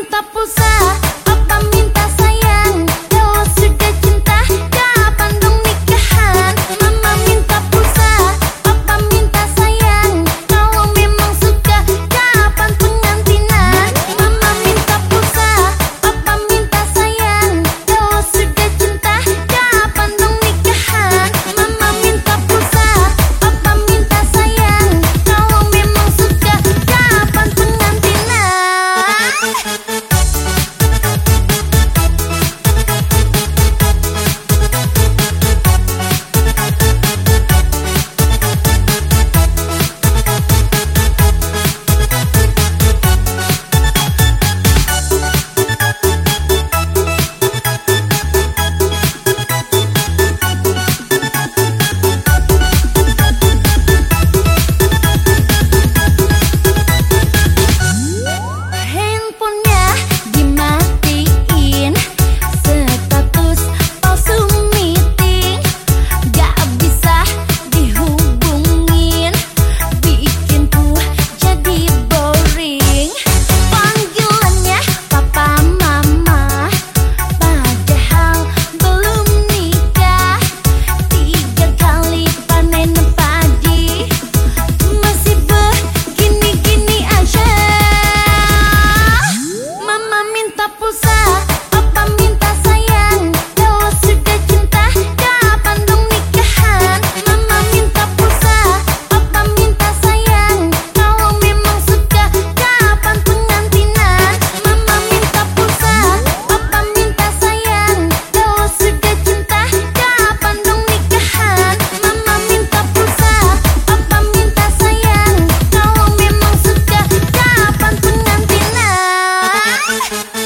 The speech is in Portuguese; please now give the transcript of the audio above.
sinta pulsar Thank you.